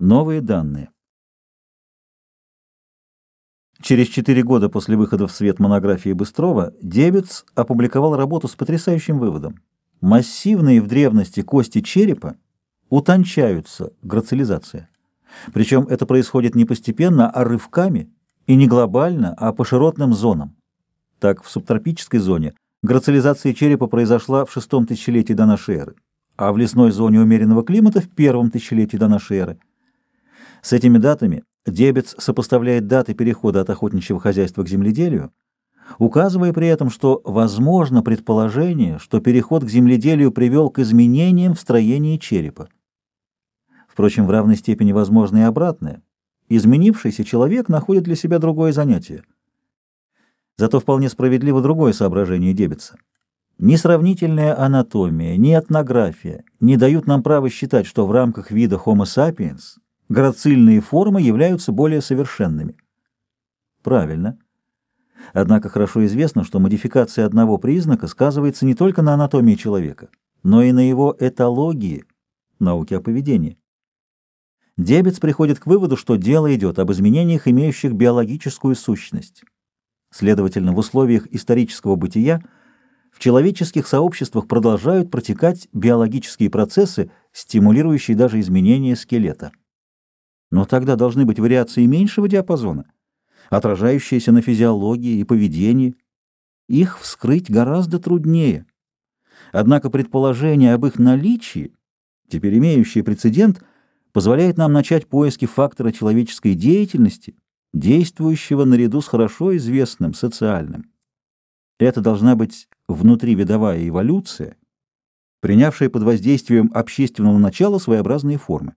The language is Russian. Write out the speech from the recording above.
Новые данные. Через четыре года после выхода в свет монографии Быстрова Дебец опубликовал работу с потрясающим выводом. Массивные в древности кости черепа утончаются, грацилизация. Причем это происходит не постепенно, а рывками, и не глобально, а по широтным зонам. Так, в субтропической зоне грацилизация черепа произошла в шестом тысячелетии до нашей эры, а в лесной зоне умеренного климата в первом тысячелетии до нашей эры. С этими датами Дебец сопоставляет даты перехода от охотничьего хозяйства к земледелию, указывая при этом, что возможно предположение, что переход к земледелию привел к изменениям в строении черепа. Впрочем, в равной степени возможно и обратное. Изменившийся человек находит для себя другое занятие. Зато вполне справедливо другое соображение Дебица. Ни сравнительная анатомия, ни этнография не дают нам права считать, что в рамках вида Homo sapiens грацильные формы являются более совершенными. Правильно. Однако хорошо известно, что модификация одного признака сказывается не только на анатомии человека, но и на его этологии, науке о поведении. Дебец приходит к выводу, что дело идет об изменениях, имеющих биологическую сущность. Следовательно, в условиях исторического бытия в человеческих сообществах продолжают протекать биологические процессы, стимулирующие даже изменения скелета. Но тогда должны быть вариации меньшего диапазона, отражающиеся на физиологии и поведении. Их вскрыть гораздо труднее. Однако предположение об их наличии, теперь имеющее прецедент, позволяет нам начать поиски фактора человеческой деятельности, действующего наряду с хорошо известным социальным. Это должна быть внутривидовая эволюция, принявшая под воздействием общественного начала своеобразные формы.